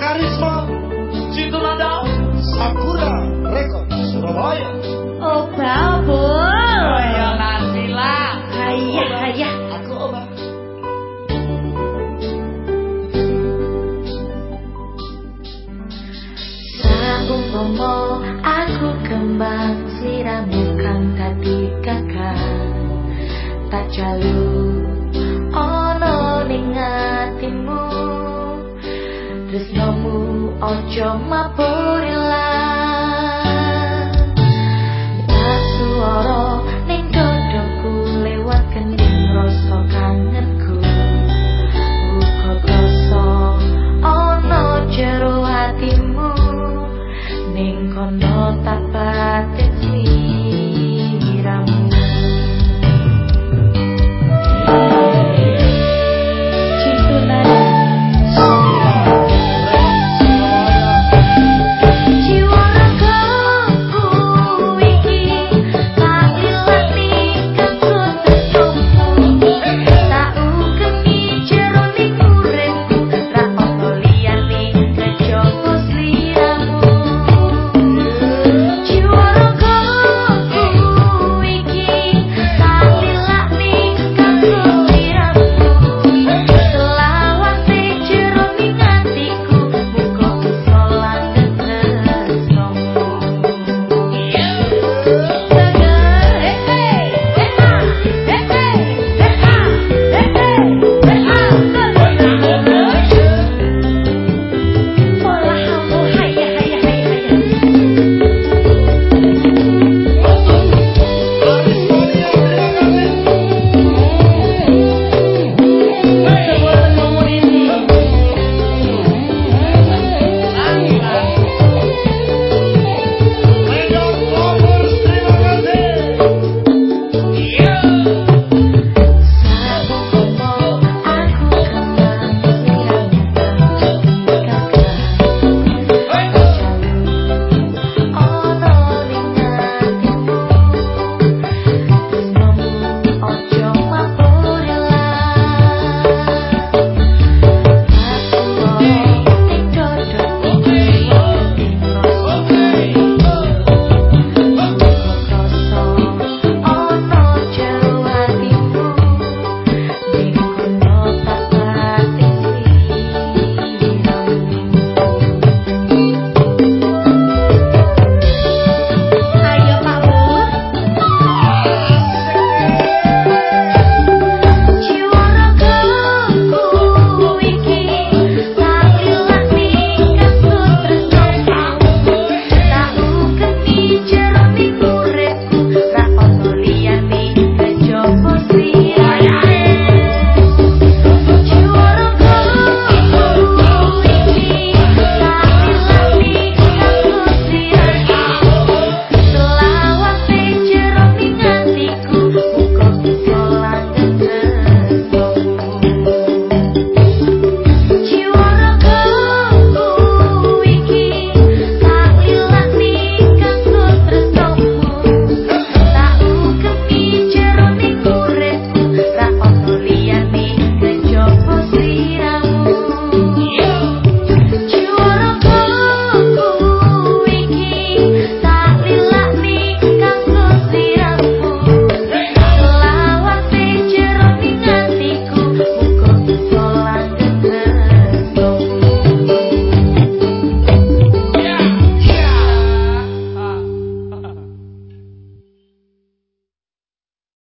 Karisma Cintu Nada Sakura Rekod Surabaya. Oh, babul. Ayo Nasila Hayah, hayah. Aku Oma. Saumpama aku kembang siramu kang dadi kakak. Tak jalu ana ning atimu tresnamu ojo mapuri lan